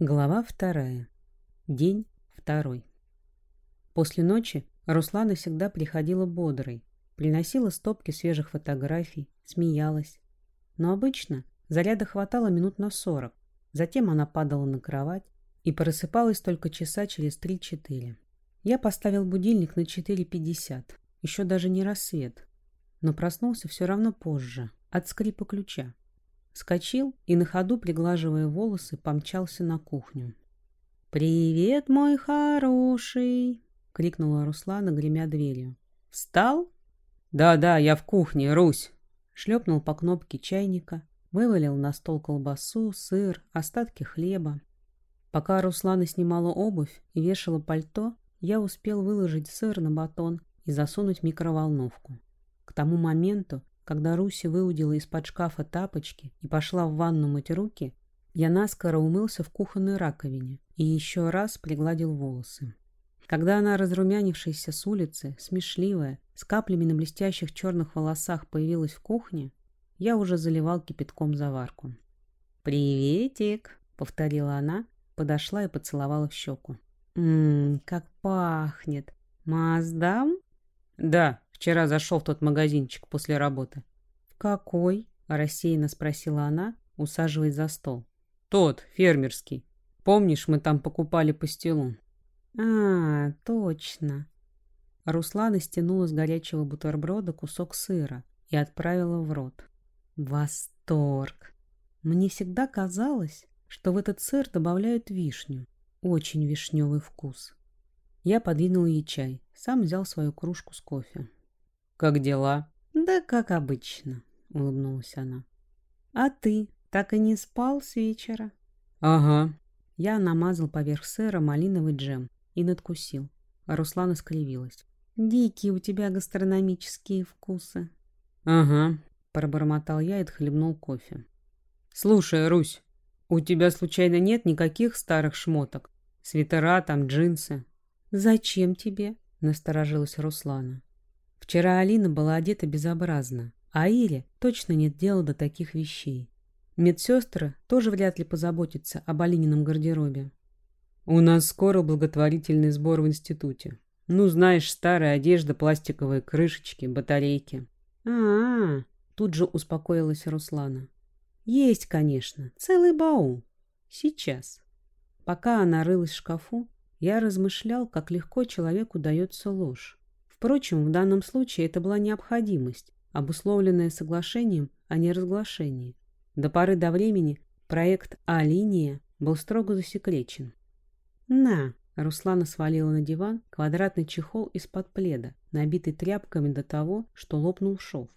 Глава вторая. День второй. После ночи Руслана всегда приходила бодрой, приносила стопки свежих фотографий, смеялась. Но обычно заряда хватало минут на сорок, затем она падала на кровать и просыпалась только часа через три-четыре. Я поставил будильник на 4.50, еще даже не рассвет, но проснулся все равно позже, от скрипа ключа. Скочил и на ходу, приглаживая волосы, помчался на кухню. «Привет, мой хороший!» — крикнула Руслана, гремя дверью. «Встал?» «Да-да, я в кухне, Русь!» Шлепнул по кнопке чайника, вывалил на стол колбасу, сыр, остатки хлеба. Пока Руслана снимала обувь и вешала пальто, я успел выложить сыр на батон и засунуть микроволновку. К тому моменту когда Руси выудила из-под шкафа тапочки и пошла в ванну мыть руки, я наскоро умылся в кухонной раковине и еще раз пригладил волосы. Когда она, разрумянившаяся с улицы, смешливая, с каплями на блестящих черных волосах появилась в кухне, я уже заливал кипятком заварку. «Приветик!» — повторила она, подошла и поцеловала в щеку. «Ммм, как пахнет! Маздам?» «Да», Вчера зашел в тот магазинчик после работы. «В какой?» – рассеянно спросила она, усаживаясь за стол. «Тот, фермерский. Помнишь, мы там покупали пастилу?» «А, точно». Руслана стянула с горячего бутерброда кусок сыра и отправила в рот. Восторг! Мне всегда казалось, что в этот сыр добавляют вишню. Очень вишневый вкус. Я подвинул ей чай, сам взял свою кружку с кофе. «Как дела?» «Да как обычно», — улыбнулась она. «А ты так и не спал с вечера?» «Ага». Я намазал поверх сыра малиновый джем и надкусил. А Руслана скривилась. «Дикие у тебя гастрономические вкусы». «Ага», — пробормотал я и отхлебнул кофе. «Слушай, Русь, у тебя случайно нет никаких старых шмоток? Свитера там, джинсы?» «Зачем тебе?» — насторожилась Руслана. Вчера Алина была одета безобразно, а Ире точно нет дела до таких вещей. Медсестры тоже вряд ли позаботятся об Алинином гардеробе. «У нас скоро благотворительный сбор в институте. Ну, знаешь, старая одежда, пластиковые крышечки, батарейки». «А-а-а!» тут же успокоилась Руслана. «Есть, конечно, целый баул. Сейчас». Пока она рылась в шкафу, я размышлял, как легко человеку дается ложь. Впрочем, в данном случае это была необходимость, обусловленная соглашением о неразглашении. До поры до времени проект А-линия был строго засекречен. «На!» — Руслана свалила на диван квадратный чехол из-под пледа, набитый тряпками до того, что лопнул шов.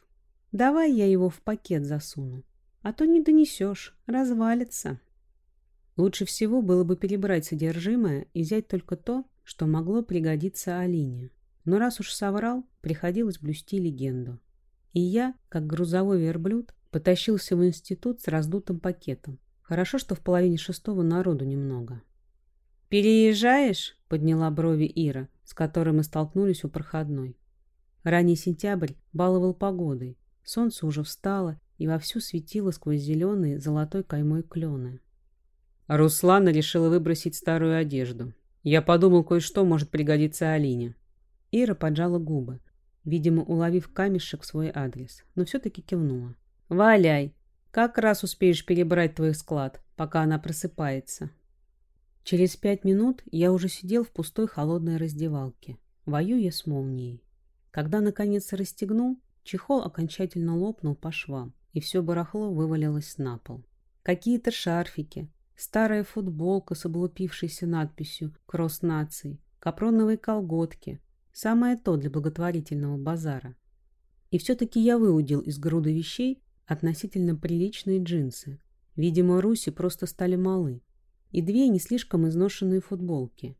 «Давай я его в пакет засуну, а то не донесешь, развалится». Лучше всего было бы перебрать содержимое и взять только то, что могло пригодиться Алине. Но раз уж соврал, приходилось блюсти легенду. И я, как грузовой верблюд, потащился в институт с раздутым пакетом. Хорошо, что в половине шестого народу немного. «Переезжаешь?» — подняла брови Ира, с которой мы столкнулись у проходной. Ранний сентябрь баловал погодой. Солнце уже встало и вовсю светило сквозь зеленые золотой каймой клены. Руслана решила выбросить старую одежду. Я подумал, кое-что может пригодиться Алине. Ира поджала губы, видимо, уловив камешек в свой адрес, но все-таки кивнула. «Валяй! Как раз успеешь перебрать твой склад, пока она просыпается». Через пять минут я уже сидел в пустой холодной раздевалке, воюя с молнией. Когда, наконец, расстегнул, чехол окончательно лопнул по швам, и все барахло вывалилось на пол. Какие-то шарфики, старая футболка с облупившейся надписью «Кросс наций», капроновые колготки, Самое то для благотворительного базара. И все-таки я выудил из груды вещей относительно приличные джинсы. Видимо, Руси просто стали малы. И две не слишком изношенные футболки.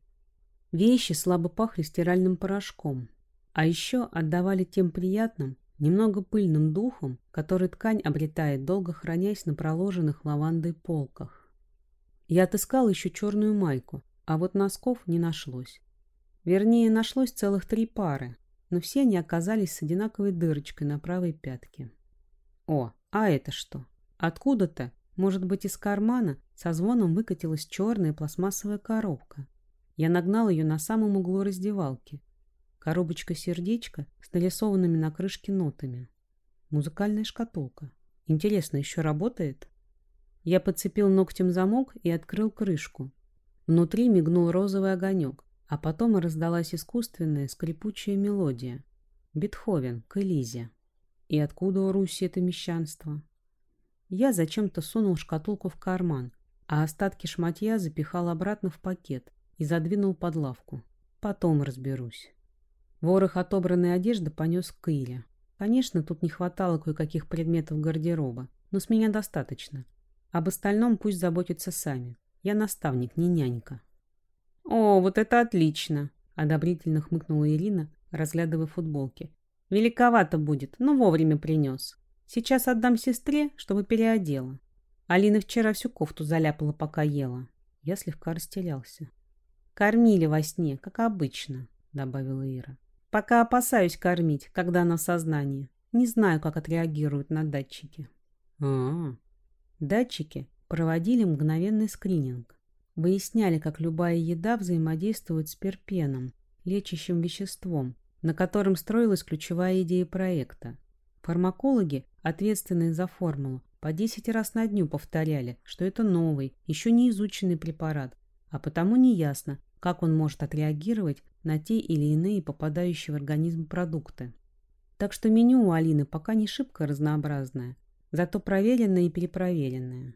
Вещи слабо пахли стиральным порошком. А еще отдавали тем приятным, немного пыльным духом, который ткань обретает, долго хранясь на проложенных лавандой полках. Я отыскал еще черную майку, а вот носков не нашлось. Вернее, нашлось целых три пары, но все они оказались с одинаковой дырочкой на правой пятке. О, а это что? Откуда-то Может быть, из кармана со звоном выкатилась черная пластмассовая коробка. Я нагнал ее на самом углу раздевалки. Коробочка-сердечко с нарисованными на крышке нотами. Музыкальная шкатулка. Интересно, еще работает? Я подцепил ногтем замок и открыл крышку. Внутри мигнул розовый огонек, а потом раздалась искусственная скрипучая мелодия. Бетховен, к Элизе. И откуда у Руси это мещанство? Я зачем-то сунул шкатулку в карман, а остатки шматья запихал обратно в пакет и задвинул под лавку. Потом разберусь. Ворох отобранной одежды понес к Ире. Конечно, тут не хватало кое-каких предметов гардероба, но с меня достаточно. Об остальном пусть заботятся сами. Я наставник, не нянька. «О, вот это отлично!» — одобрительно хмыкнула Ирина, разглядывая футболки. «Великовато будет, но вовремя принес. Сейчас отдам сестре, чтобы переодела. Алина вчера всю кофту заляпала, пока ела. Я слегка растерялся. Кормили во сне, как обычно, добавила Ира. Пока опасаюсь кормить, когда она в сознании. Не знаю, как отреагируют на датчики. А, -а, -а. Датчики проводили мгновенный скрининг. Выясняли, как любая еда взаимодействует с перпеном, лечащим веществом, на котором строилась ключевая идея проекта. Фармакологи ответственные за формулу, по 10 раз на дню повторяли, что это новый, еще не изученный препарат, а потому неясно, как он может отреагировать на те или иные попадающие в организм продукты. Так что меню у Алины пока не шибко разнообразное, зато проверенное и перепроверенное.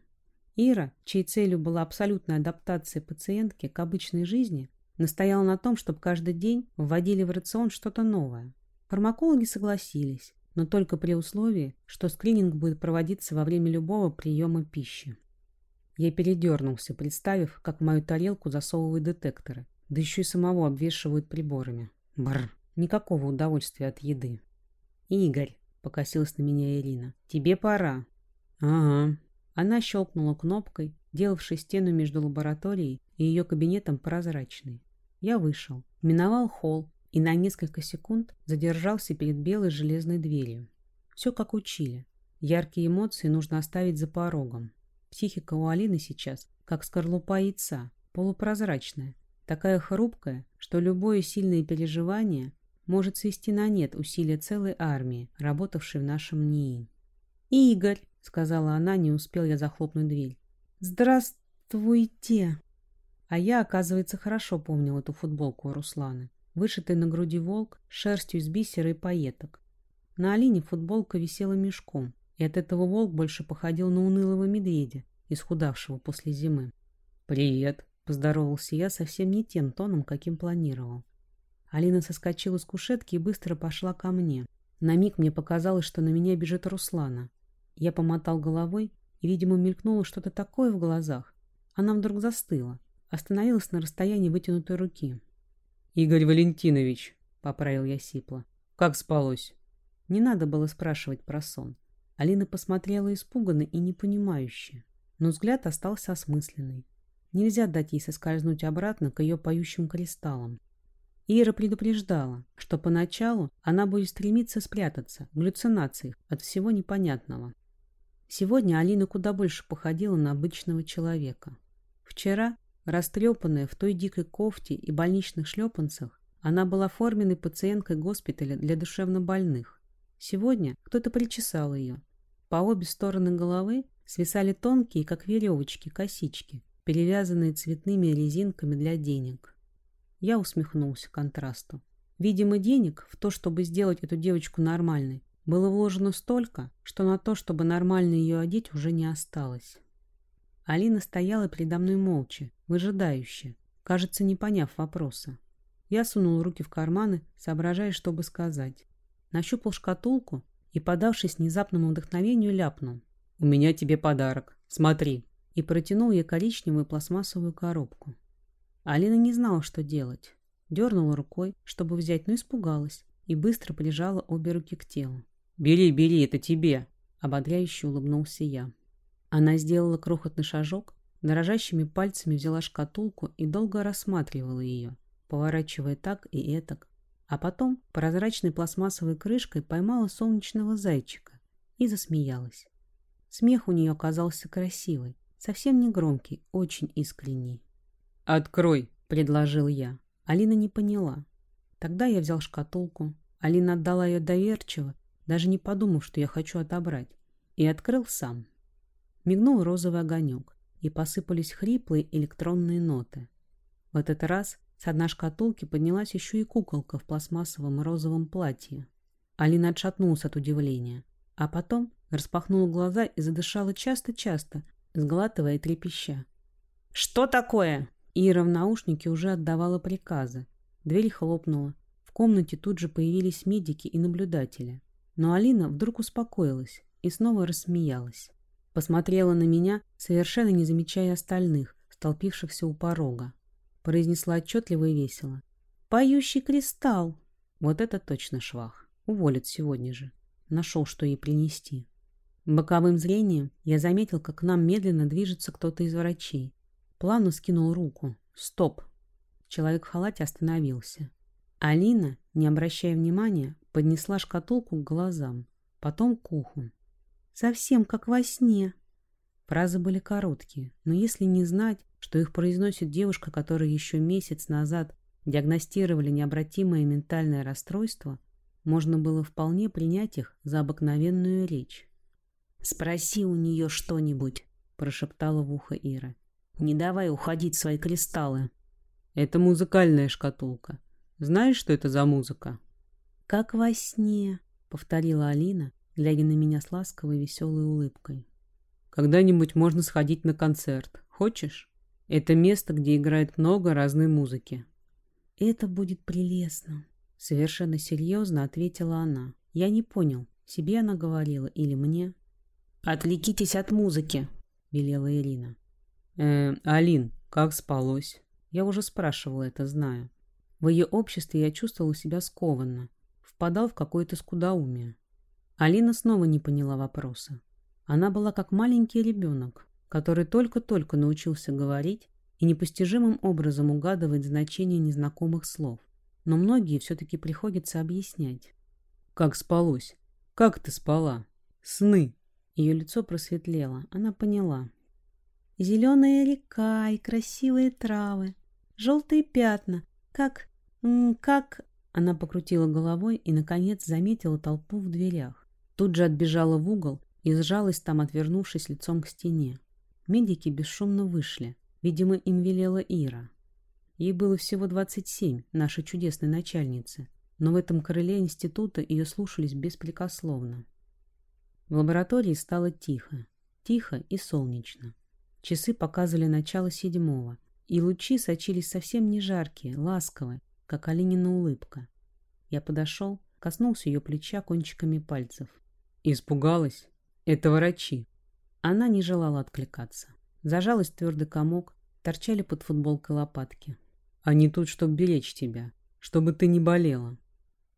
Ира, чьей целью была абсолютная адаптация пациентки к обычной жизни, настояла на том, чтобы каждый день вводили в рацион что-то новое. Фармакологи согласились, но только при условии, что скрининг будет проводиться во время любого приема пищи. Я передернулся, представив, как в мою тарелку засовывают детекторы, да еще и самого обвешивают приборами. Бррр, никакого удовольствия от еды. «Игорь», — покосилась на меня Ирина, — «тебе пора». «Ага». Она щелкнула кнопкой, делавшей стену между лабораторией и ее кабинетом прозрачной. Я вышел, миновал холл, и на несколько секунд задержался перед белой железной дверью. Все как учили. Яркие эмоции нужно оставить за порогом. Психика у Алины сейчас как скорлупа яйца, полупрозрачная, такая хрупкая, что любое сильное переживание может свести на нет усилия целой армии, работавшей в нашем НИИ. «Игорь!» — сказала она, не успел я захлопнуть дверь. «Здравствуйте!» А я, оказывается, хорошо помнил эту футболку у Русланы. Вышитый на груди волк, шерстью из бисера и пайеток. На Алине футболка висела мешком, и от этого волк больше походил на унылого медведя, исхудавшего после зимы. «Привет!» — поздоровался я совсем не тем тоном, каким планировал. Алина соскочила с кушетки и быстро пошла ко мне. На миг мне показалось, что на меня бежит Руслана. Я помотал головой, и, видимо, мелькнуло что-то такое в глазах. Она вдруг застыла, остановилась на расстоянии вытянутой руки. «Игорь Валентинович», — поправил я сипло. «Как спалось?» Не надо было спрашивать про сон. Алина посмотрела испуганно и непонимающе, но взгляд остался осмысленный. Нельзя дать ей соскользнуть обратно к ее поющим кристаллам. Ира предупреждала, что поначалу она будет стремиться спрятаться в галлюцинациях от всего непонятного. Сегодня Алина куда больше походила на обычного человека. Вчера Растрепанная в той дикой кофте и больничных шлепанцах, она была форменной пациенткой госпиталя для душевнобольных. Сегодня кто-то причесал ее. По обе стороны головы свисали тонкие, как веревочки, косички, перевязанные цветными резинками для денег. Я усмехнулся контрасту. Видимо, денег в то, чтобы сделать эту девочку нормальной, было вложено столько, что на то, чтобы нормально ее одеть, уже не осталось. Алина стояла передо мной молча, выжидающе, кажется, не поняв вопроса. Я сунул руки в карманы, соображая, что бы сказать. Нащупал шкатулку и, подавшись внезапному вдохновению, ляпнул. «У меня тебе подарок. Смотри!» И протянул ей коричневую пластмассовую коробку. Алина не знала, что делать. Дернула рукой, чтобы взять, но испугалась и быстро прижала обе руки к телу. «Бери, бери, это тебе!» Ободряюще улыбнулся я. Она сделала крохотный шажок, дрожащими пальцами взяла шкатулку и долго рассматривала ее, поворачивая так и этак, а потом прозрачной пластмассовой крышкой поймала солнечного зайчика и засмеялась. Смех у нее оказался красивый, совсем не громкий, очень искренний. «Открой!» — предложил я. Алина не поняла. Тогда я взял шкатулку. Алина отдала ее доверчиво, даже не подумав, что я хочу отобрать, и открыл сам. Мигнул розовый огонек, и посыпались хриплые электронные ноты. В этот раз с дна шкатулки поднялась еще и куколка в пластмассовом розовом платье. Алина отшатнулась от удивления, а потом распахнула глаза и задышала часто-часто, сглатывая трепеща. «Что такое?» Ира в наушнике уже отдавала приказы. Дверь хлопнула. В комнате тут же появились медики и наблюдатели. Но Алина вдруг успокоилась и снова рассмеялась. Посмотрела на меня, совершенно не замечая остальных, столпившихся у порога. Произнесла отчетливо и весело. «Поющий кристалл!» Вот это точно швах. Уволят сегодня же. Нашел, что ей принести. Боковым зрением я заметил, как к нам медленно движется кто-то из врачей. Плавно скинул руку. Стоп. Человек в халате остановился. Алина, не обращая внимания, поднесла шкатулку к глазам, потом к уху. «Совсем как во сне». Фразы были короткие, но если не знать, что их произносит девушка, которая еще месяц назад диагностировали необратимое ментальное расстройство, можно было вполне принять их за обыкновенную речь. «Спроси у нее что-нибудь», — прошептала в ухо Ира. «Не давай уходить свои кристаллы». «Это музыкальная шкатулка. Знаешь, что это за музыка?» «Как во сне», — повторила Алина, глядя на меня с ласковой веселой улыбкой. «Когда-нибудь можно сходить на концерт. Хочешь? Это место, где играет много разной музыки». «Это будет прелестно», — совершенно серьезно ответила она. «Я не понял, себе она говорила или мне?» «Отвлекитесь от музыки», — велела Ирина. «Э, Алин, как спалось?» Я уже спрашивала это, знаю. В ее обществе я чувствовала себя скованно, впадал в какое-то скудоумие. Алина снова не поняла вопроса. Она была как маленький ребенок, который только-только научился говорить и непостижимым образом угадывать значение незнакомых слов. Но многие все-таки приходится объяснять. «Как спалось? Как ты спала? Сны!» Ее лицо просветлело. Она поняла. Зеленая река и красивые травы. Желтые пятна. Как... как... Она покрутила головой и, наконец, заметила толпу в дверях. Тут же отбежала в угол и сжалась там, отвернувшись лицом к стене. Медики бесшумно вышли. Видимо, им велела Ира. Ей было всего 27, нашей чудесной начальницы, но в этом крыле института ее слушались беспрекословно. В лаборатории стало тихо, тихо и солнечно. Часы показывали начало седьмого, и лучи сочились совсем не жаркие, ласковые, как Алинина улыбка. Я подошел, коснулся ее плеча кончиками пальцев. Испугалась? Это врачи. Она не желала откликаться. Зажалась твердый комок, торчали под футболкой лопатки. Они тут, чтобы беречь тебя, чтобы ты не болела.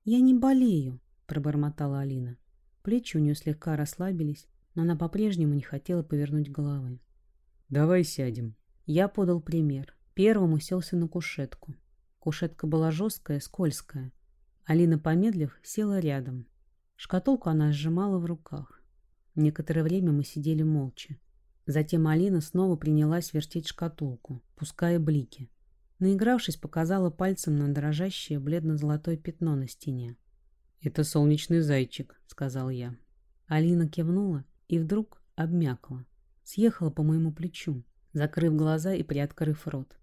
Я не болею, пробормотала Алина. Плечи у нее слегка расслабились, но она по-прежнему не хотела повернуть головы. «Давай сядем». Я подал пример. Первым уселся на кушетку. Кушетка была жесткая, скользкая. Алина, помедлив, села рядом. Шкатулку она сжимала в руках. Некоторое время мы сидели молча. Затем Алина снова принялась вертеть шкатулку, пуская блики. Наигравшись, показала пальцем на дрожащее бледно-золотое пятно на стене. «Это солнечный зайчик», — сказал я. Алина кивнула и вдруг обмякла. Съехала по моему плечу, закрыв глаза и приоткрыв рот.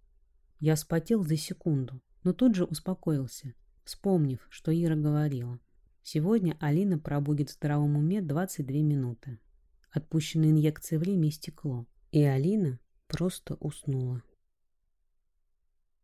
Я вспотел за секунду, но тут же успокоился, вспомнив, что Ира говорила. Сегодня Алина пробудет в здравом уме 22 минуты. Отпущенные инъекции время истекло, и Алина просто уснула.